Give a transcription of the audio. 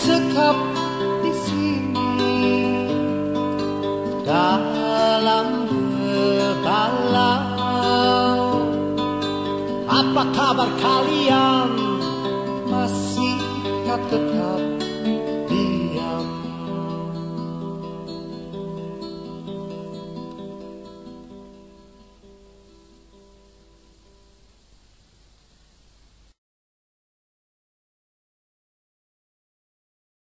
Sekap di sini dalam kebalau. Apa kabar kalian? Masih tetap